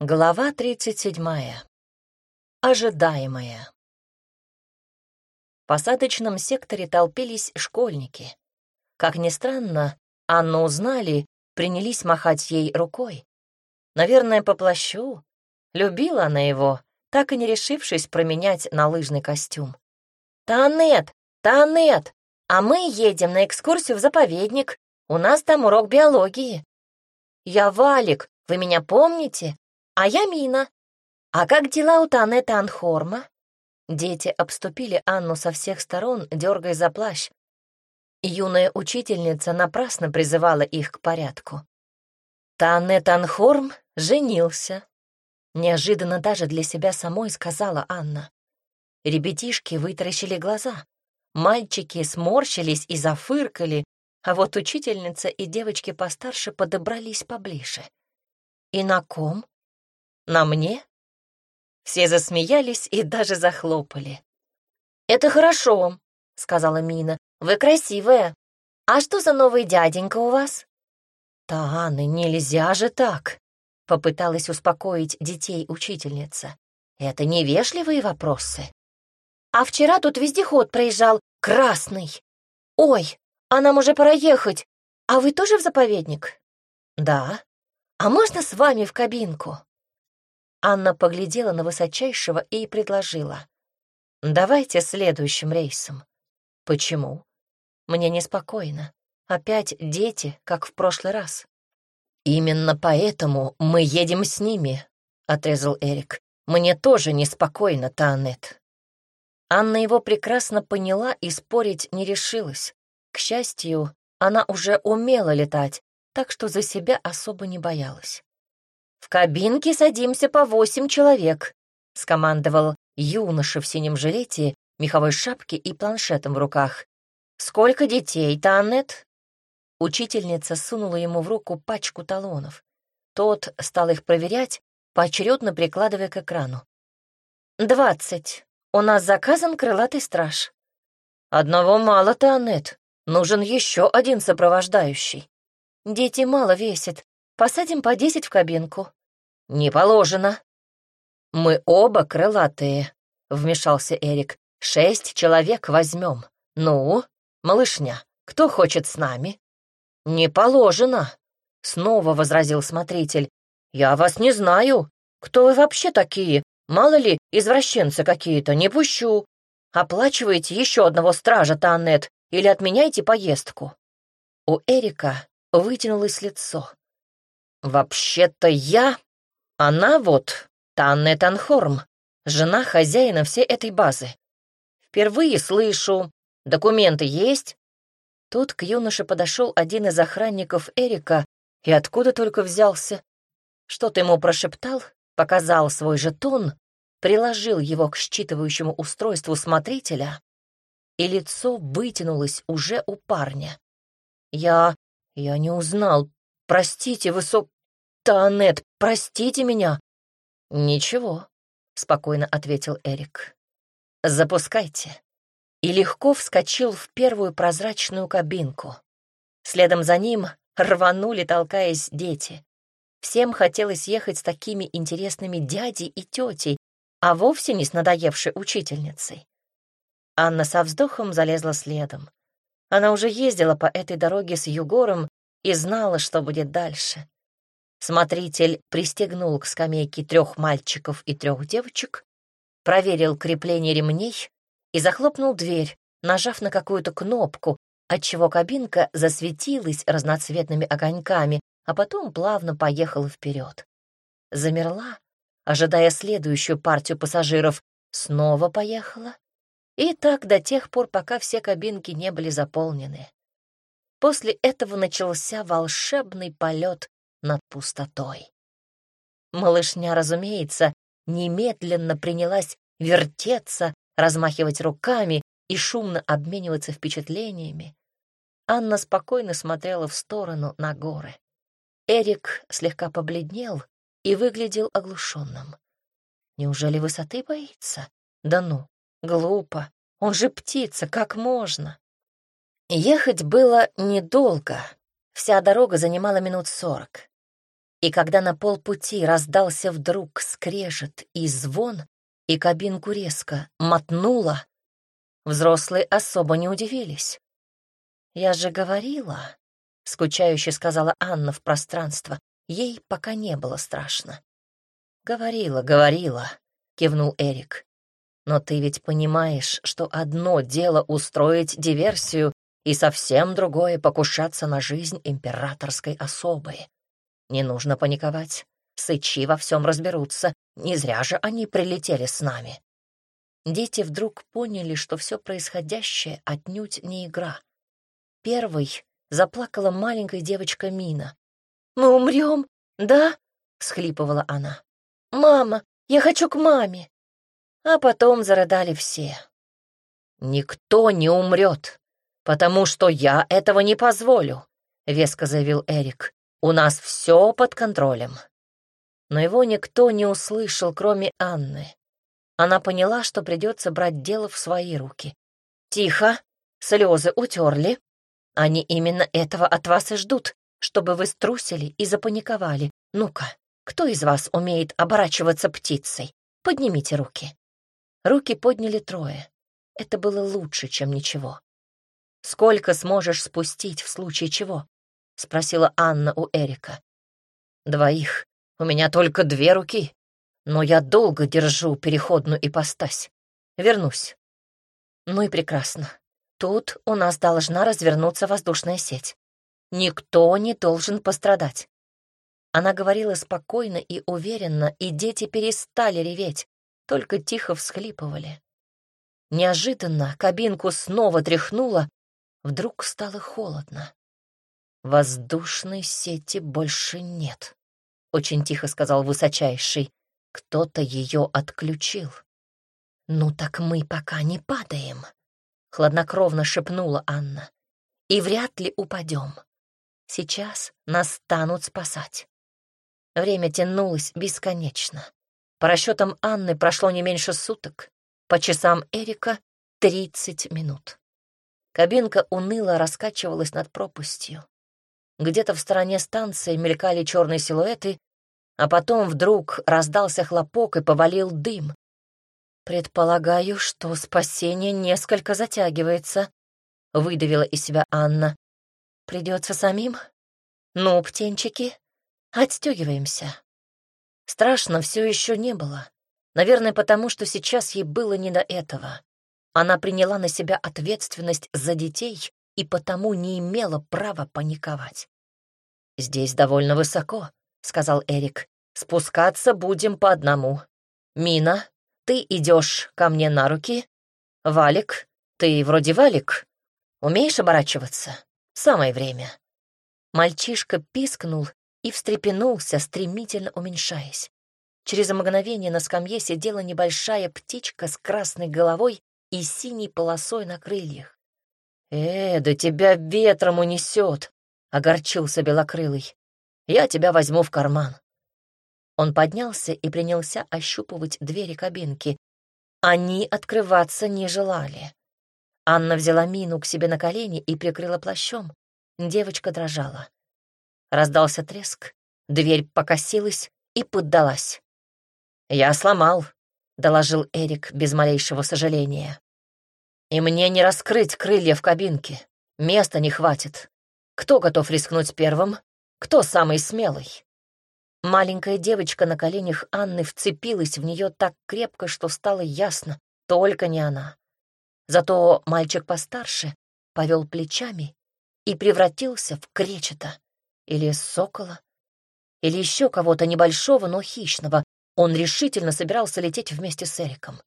Глава 37. Ожидаемая. В посадочном секторе толпились школьники. Как ни странно, Анну узнали, принялись махать ей рукой. Наверное, по плащу. Любила она его, так и не решившись променять на лыжный костюм. «Танет! Танет! А мы едем на экскурсию в заповедник. У нас там урок биологии». «Я Валик, вы меня помните?» «А я Мина. А как дела у Танета Анхорма?» Дети обступили Анну со всех сторон, дергая за плащ. Юная учительница напрасно призывала их к порядку. Танет Анхорм женился. Неожиданно даже для себя самой сказала Анна. Ребятишки вытаращили глаза. Мальчики сморщились и зафыркали, а вот учительница и девочки постарше подобрались поближе. «И на ком?» На мне? Все засмеялись и даже захлопали. «Это хорошо», — сказала Мина. «Вы красивая. А что за новый дяденька у вас?» «Таны, нельзя же так», — попыталась успокоить детей учительница. «Это невежливые вопросы». «А вчера тут вездеход проезжал, красный. Ой, а нам уже пора ехать. А вы тоже в заповедник?» «Да». «А можно с вами в кабинку?» Анна поглядела на высочайшего и предложила. «Давайте следующим рейсом». «Почему?» «Мне неспокойно. Опять дети, как в прошлый раз». «Именно поэтому мы едем с ними», — отрезал Эрик. «Мне тоже неспокойно, Таанет». Анна его прекрасно поняла и спорить не решилась. К счастью, она уже умела летать, так что за себя особо не боялась. «В кабинке садимся по восемь человек», — скомандовал юноша в синем жилете, меховой шапке и планшетом в руках. «Сколько детей, Таннет?» Учительница сунула ему в руку пачку талонов. Тот стал их проверять, поочередно прикладывая к экрану. «Двадцать. У нас заказан крылатый страж». «Одного мало, Таннет. Нужен еще один сопровождающий». «Дети мало весят. Посадим по десять в кабинку». «Не положено». «Мы оба крылатые», — вмешался Эрик. «Шесть человек возьмем. Ну, малышня, кто хочет с нами?» «Не положено», — снова возразил смотритель. «Я вас не знаю. Кто вы вообще такие? Мало ли, извращенцы какие-то, не пущу. Оплачиваете еще одного стража, Таннет, или отменяйте поездку». У Эрика вытянулось лицо. «Вообще-то я...» Она вот Танне Танхорм, жена хозяина всей этой базы. Впервые слышу. Документы есть?» Тут к юноше подошел один из охранников Эрика и откуда только взялся. Что-то ему прошептал, показал свой жетон, приложил его к считывающему устройству смотрителя, и лицо вытянулось уже у парня. «Я... я не узнал. Простите, высок... Танет, простите меня». «Ничего», — спокойно ответил Эрик. «Запускайте». И легко вскочил в первую прозрачную кабинку. Следом за ним рванули, толкаясь, дети. Всем хотелось ехать с такими интересными дядей и тетей, а вовсе не с надоевшей учительницей. Анна со вздохом залезла следом. Она уже ездила по этой дороге с Югором и знала, что будет дальше. Смотритель пристегнул к скамейке трех мальчиков и трех девочек, проверил крепление ремней и захлопнул дверь, нажав на какую-то кнопку, отчего кабинка засветилась разноцветными огоньками, а потом плавно поехала вперед. Замерла, ожидая следующую партию пассажиров, снова поехала. И так до тех пор, пока все кабинки не были заполнены. После этого начался волшебный полет над пустотой. Малышня, разумеется, немедленно принялась вертеться, размахивать руками и шумно обмениваться впечатлениями. Анна спокойно смотрела в сторону на горы. Эрик слегка побледнел и выглядел оглушенным. Неужели высоты боится? Да ну, глупо. Он же птица, как можно? Ехать было недолго. Вся дорога занимала минут сорок. И когда на полпути раздался вдруг скрежет и звон, и кабинку резко мотнула, взрослые особо не удивились. «Я же говорила», — скучающе сказала Анна в пространство, ей пока не было страшно. «Говорила, говорила», — кивнул Эрик. «Но ты ведь понимаешь, что одно дело устроить диверсию и совсем другое — покушаться на жизнь императорской особы. Не нужно паниковать. Сычи во всем разберутся. Не зря же они прилетели с нами. Дети вдруг поняли, что все происходящее отнюдь не игра. Первой заплакала маленькая девочка Мина. «Мы умрем, да?» — всхлипывала она. «Мама, я хочу к маме!» А потом зарыдали все. «Никто не умрет, потому что я этого не позволю», — веско заявил Эрик. У нас все под контролем. Но его никто не услышал, кроме Анны. Она поняла, что придется брать дело в свои руки. «Тихо, слезы утерли. Они именно этого от вас и ждут, чтобы вы струсили и запаниковали. Ну-ка, кто из вас умеет оборачиваться птицей? Поднимите руки». Руки подняли трое. Это было лучше, чем ничего. «Сколько сможешь спустить в случае чего?» — спросила Анна у Эрика. «Двоих. У меня только две руки, но я долго держу переходную ипостась. Вернусь». «Ну и прекрасно. Тут у нас должна развернуться воздушная сеть. Никто не должен пострадать». Она говорила спокойно и уверенно, и дети перестали реветь, только тихо всхлипывали. Неожиданно кабинку снова тряхнуло, вдруг стало холодно. «Воздушной сети больше нет», — очень тихо сказал высочайший. «Кто-то ее отключил». «Ну так мы пока не падаем», — хладнокровно шепнула Анна. «И вряд ли упадем. Сейчас нас станут спасать». Время тянулось бесконечно. По расчетам Анны прошло не меньше суток, по часам Эрика — тридцать минут. Кабинка уныло раскачивалась над пропастью. Где-то в стороне станции мелькали черные силуэты, а потом вдруг раздался хлопок и повалил дым. «Предполагаю, что спасение несколько затягивается», — выдавила из себя Анна. «Придется самим? Ну, птенчики, отстегиваемся». Страшно все еще не было. Наверное, потому что сейчас ей было не до этого. Она приняла на себя ответственность за детей и потому не имела права паниковать. «Здесь довольно высоко», — сказал Эрик. «Спускаться будем по одному. Мина, ты идешь ко мне на руки. Валик, ты вроде Валик. Умеешь оборачиваться? Самое время». Мальчишка пискнул и встрепенулся, стремительно уменьшаясь. Через мгновение на скамье сидела небольшая птичка с красной головой и синей полосой на крыльях. «Э, да тебя ветром унесет!» — огорчился Белокрылый. «Я тебя возьму в карман». Он поднялся и принялся ощупывать двери кабинки. Они открываться не желали. Анна взяла Мину к себе на колени и прикрыла плащом. Девочка дрожала. Раздался треск, дверь покосилась и поддалась. «Я сломал», — доложил Эрик без малейшего сожаления. И мне не раскрыть крылья в кабинке. Места не хватит. Кто готов рискнуть первым? Кто самый смелый? Маленькая девочка на коленях Анны вцепилась в нее так крепко, что стало ясно, только не она. Зато мальчик постарше повел плечами и превратился в кречета или сокола, или еще кого-то небольшого, но хищного. Он решительно собирался лететь вместе с Эриком.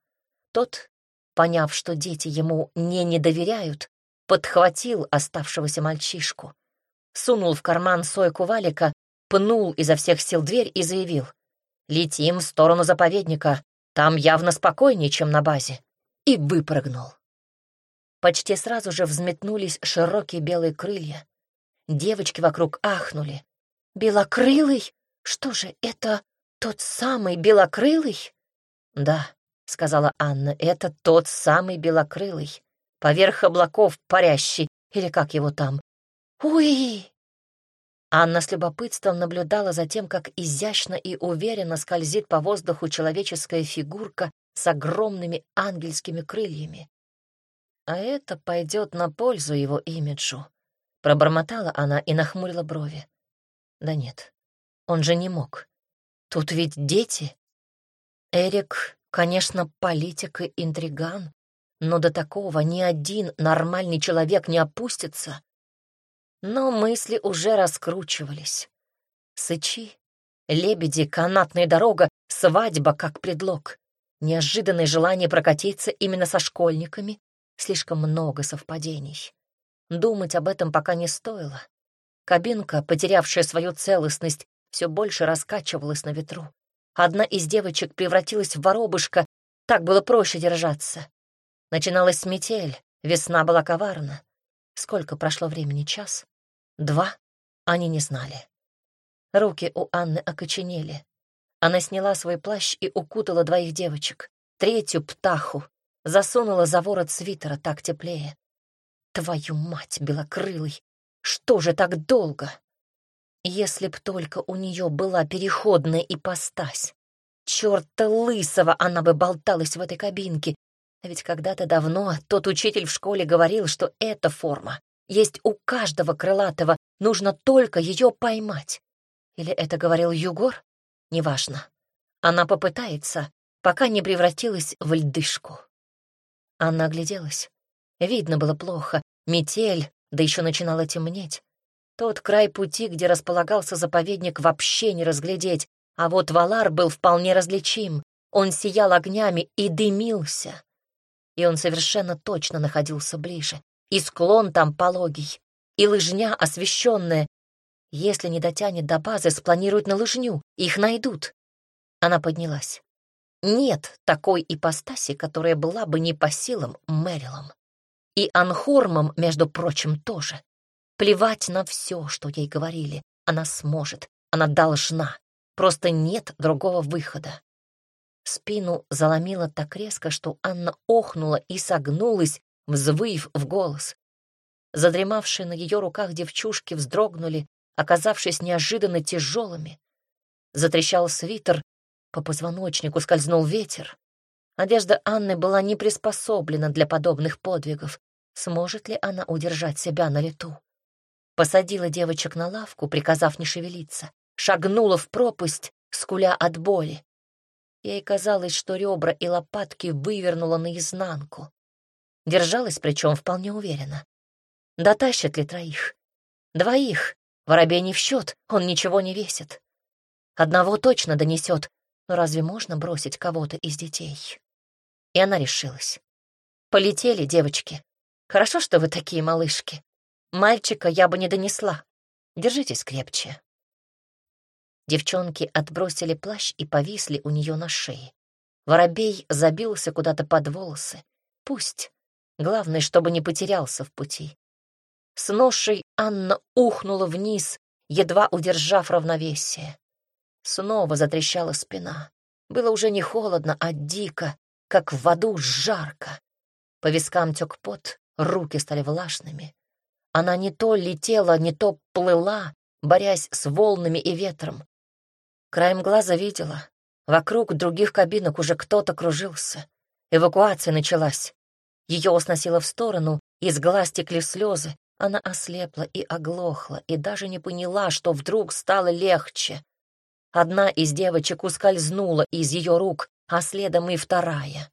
Тот поняв, что дети ему не недоверяют, подхватил оставшегося мальчишку, сунул в карман сойку валика, пнул изо всех сил дверь и заявил «Летим в сторону заповедника, там явно спокойнее, чем на базе», и выпрыгнул. Почти сразу же взметнулись широкие белые крылья. Девочки вокруг ахнули. «Белокрылый? Что же, это тот самый белокрылый?» «Да», — сказала Анна, — это тот самый белокрылый, поверх облаков парящий, или как его там. Уи! Анна с любопытством наблюдала за тем, как изящно и уверенно скользит по воздуху человеческая фигурка с огромными ангельскими крыльями. А это пойдет на пользу его имиджу. Пробормотала она и нахмурила брови. Да нет, он же не мог. Тут ведь дети. Эрик, конечно, политик и интриган, но до такого ни один нормальный человек не опустится. Но мысли уже раскручивались. Сычи, лебеди, канатная дорога, свадьба как предлог. Неожиданное желание прокатиться именно со школьниками. Слишком много совпадений. Думать об этом пока не стоило. Кабинка, потерявшая свою целостность, все больше раскачивалась на ветру. Одна из девочек превратилась в воробушка, так было проще держаться. Начиналась метель, весна была коварна. Сколько прошло времени? Час? Два? Они не знали. Руки у Анны окоченели. Она сняла свой плащ и укутала двоих девочек. Третью птаху засунула за ворот свитера так теплее. Твою мать, белокрылый, что же так долго? Если б только у нее была переходная ипостась. Чёрта лысого она бы болталась в этой кабинке. А ведь когда-то давно тот учитель в школе говорил, что эта форма есть у каждого крылатого, нужно только ее поймать. Или это говорил Югор? Неважно. Она попытается, пока не превратилась в льдышку. Она огляделась. Видно было плохо. Метель, да еще начинало темнеть. Тот край пути, где располагался заповедник, вообще не разглядеть, а вот Валар был вполне различим. Он сиял огнями и дымился. И он совершенно точно находился ближе. И склон там пологий, и лыжня освещенная, если не дотянет до базы, спланируют на лыжню. Их найдут. Она поднялась. Нет такой ипостаси, которая была бы не по силам Мэрилом. И Анхормом, между прочим, тоже. Плевать на все, что ей говорили. Она сможет, она должна. Просто нет другого выхода. Спину заломило так резко, что Анна охнула и согнулась, взвыв в голос. Задремавшие на ее руках девчушки вздрогнули, оказавшись неожиданно тяжелыми. Затрещал свитер, по позвоночнику скользнул ветер. Одежда Анны была не приспособлена для подобных подвигов. Сможет ли она удержать себя на лету? Посадила девочек на лавку, приказав не шевелиться. Шагнула в пропасть, скуля от боли. Ей казалось, что ребра и лопатки вывернула наизнанку. Держалась причем вполне уверенно. Дотащат ли троих? Двоих. Воробей не в счет, он ничего не весит. Одного точно донесет, но разве можно бросить кого-то из детей? И она решилась. Полетели, девочки. Хорошо, что вы такие малышки. Мальчика я бы не донесла. Держитесь крепче. Девчонки отбросили плащ и повисли у нее на шее. Воробей забился куда-то под волосы. Пусть. Главное, чтобы не потерялся в пути. С ношей Анна ухнула вниз, едва удержав равновесие. Снова затрещала спина. Было уже не холодно, а дико, как в воду жарко. По вискам тек пот, руки стали влажными. Она не то летела, не то плыла, борясь с волнами и ветром. Краем глаза видела. Вокруг других кабинок уже кто-то кружился. Эвакуация началась. Ее сносило в сторону, из глаз текли слезы. Она ослепла и оглохла, и даже не поняла, что вдруг стало легче. Одна из девочек ускользнула из ее рук, а следом и вторая.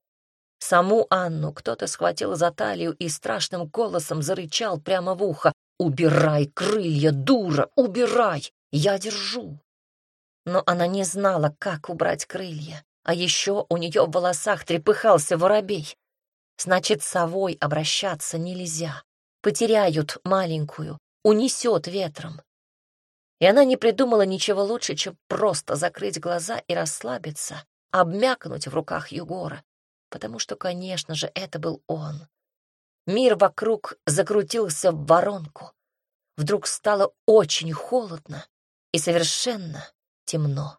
Саму Анну кто-то схватил за талию и страшным голосом зарычал прямо в ухо. «Убирай крылья, дура, убирай! Я держу!» Но она не знала, как убрать крылья. А еще у нее в волосах трепыхался воробей. Значит, совой обращаться нельзя потеряют маленькую, унесет ветром. И она не придумала ничего лучше, чем просто закрыть глаза и расслабиться, обмякнуть в руках Югора, потому что, конечно же, это был он. Мир вокруг закрутился в воронку. Вдруг стало очень холодно и совершенно темно.